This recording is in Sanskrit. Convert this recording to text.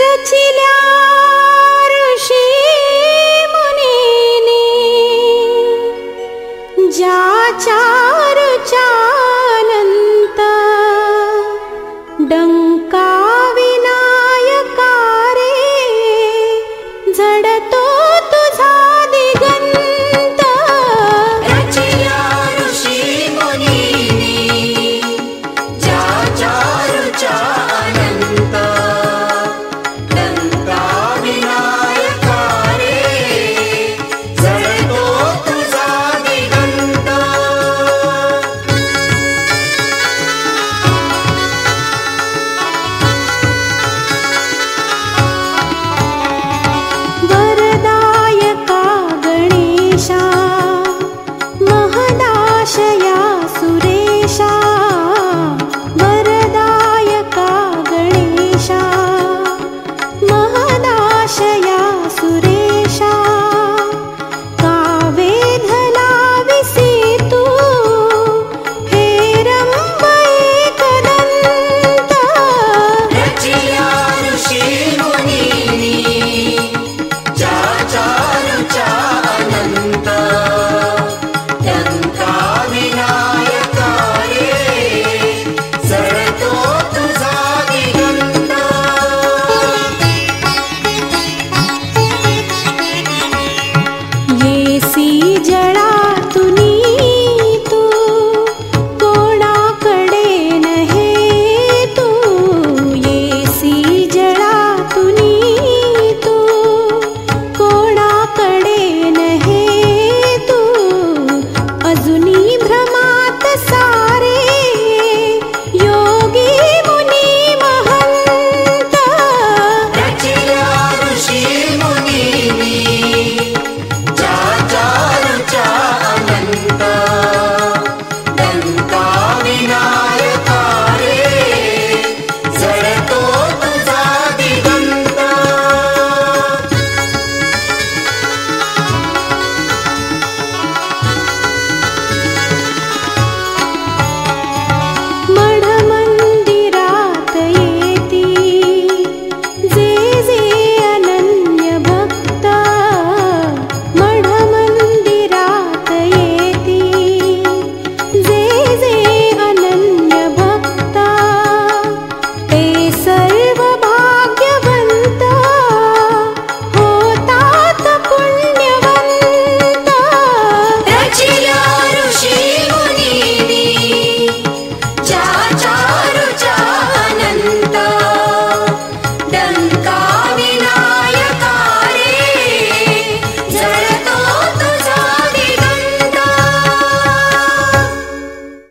रचिला।